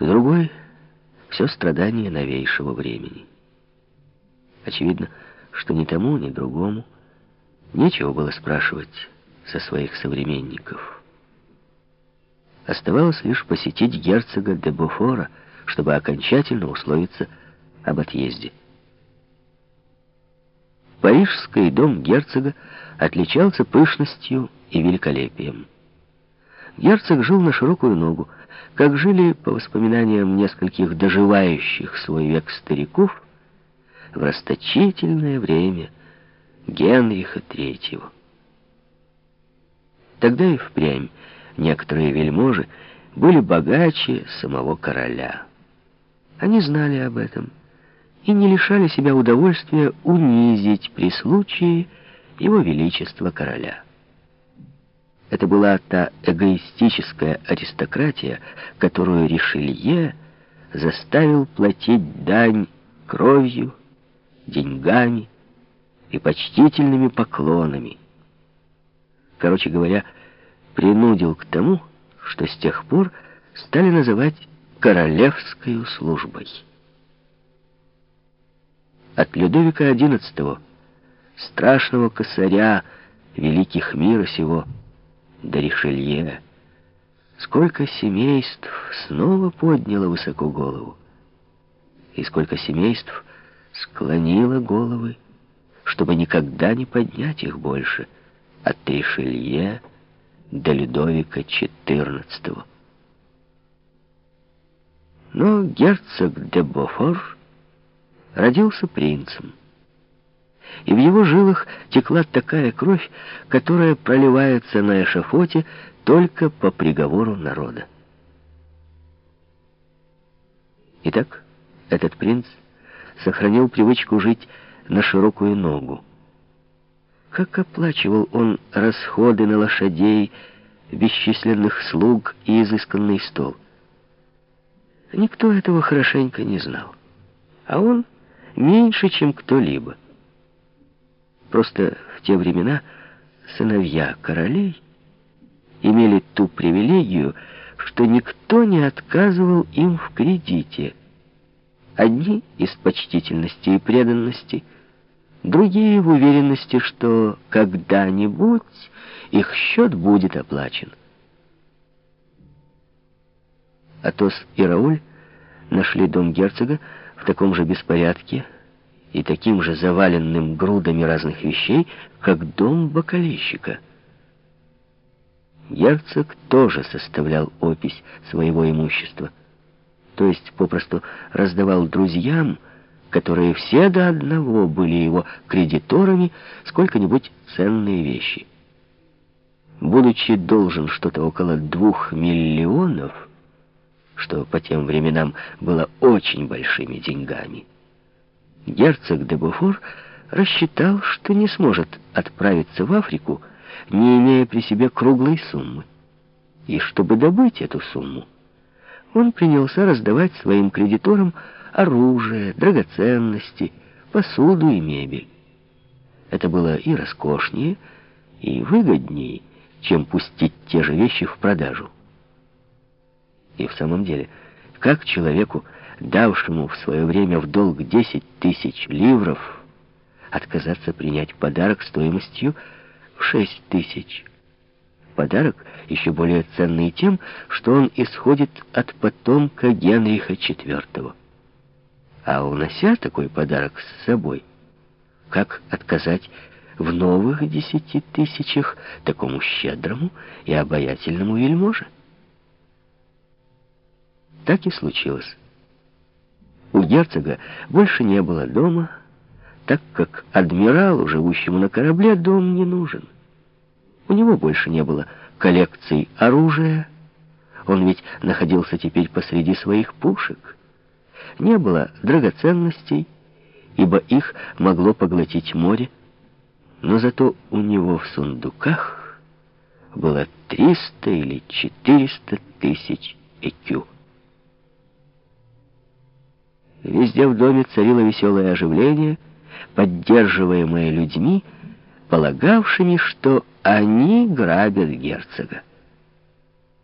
Другой — все страдания новейшего времени. Очевидно, что ни тому, ни другому нечего было спрашивать со своих современников. Оставалось лишь посетить герцога де Буфора, чтобы окончательно условиться об отъезде. Парижский дом герцога отличался пышностью и великолепием. Герцог жил на широкую ногу, как жили, по воспоминаниям нескольких доживающих свой век стариков, в расточительное время Генриха Третьего. Тогда и впрямь некоторые вельможи были богаче самого короля. Они знали об этом и не лишали себя удовольствия унизить при случае его величество короля. Это была та эгоистическая аристократия, которую Ришелье заставил платить дань кровью, деньгами и почтительными поклонами. Короче говоря, принудил к тому, что с тех пор стали называть королевской службой. От Людовика XI, страшного косаря великих мира сего, до Ришелье, сколько семейств снова подняло высоко голову, и сколько семейств склонило головы, чтобы никогда не поднять их больше от Ришелье до Людовика XIV. Но герцог де Бофор родился принцем. И в его жилах текла такая кровь, которая проливается на эшафоте только по приговору народа. Итак, этот принц сохранил привычку жить на широкую ногу. Как оплачивал он расходы на лошадей, бесчисленных слуг и изысканный стол. Никто этого хорошенько не знал. А он меньше, чем кто-либо. Просто в те времена сыновья королей имели ту привилегию, что никто не отказывал им в кредите. Одни из почтительности и преданности, другие в уверенности, что когда-нибудь их счет будет оплачен. Атос и Рауль нашли дом герцога в таком же беспорядке и таким же заваленным грудами разных вещей, как дом бокалейщика. Герцог тоже составлял опись своего имущества, то есть попросту раздавал друзьям, которые все до одного были его кредиторами, сколько-нибудь ценные вещи. Будучи должен что-то около двух миллионов, что по тем временам было очень большими деньгами. Герцог де Буфор рассчитал, что не сможет отправиться в Африку, не имея при себе круглой суммы. И чтобы добыть эту сумму, он принялся раздавать своим кредиторам оружие, драгоценности, посуду и мебель. Это было и роскошнее, и выгоднее, чем пустить те же вещи в продажу. И в самом деле, как человеку, давшему в свое время в долг 10 тысяч ливров, отказаться принять подарок стоимостью в 6 тысяч? Подарок еще более ценный тем, что он исходит от потомка Генриха IV. А унося такой подарок с собой, как отказать в новых десяти тысячах такому щедрому и обаятельному вельможе? Так и случилось. У герцога больше не было дома, так как адмиралу, живущему на корабле, дом не нужен. У него больше не было коллекций оружия, он ведь находился теперь посреди своих пушек. Не было драгоценностей, ибо их могло поглотить море, но зато у него в сундуках было 300 или 400 тысяч экю. Везде в доме царило веселое оживление, поддерживаемое людьми, полагавшими, что они грабят герцога.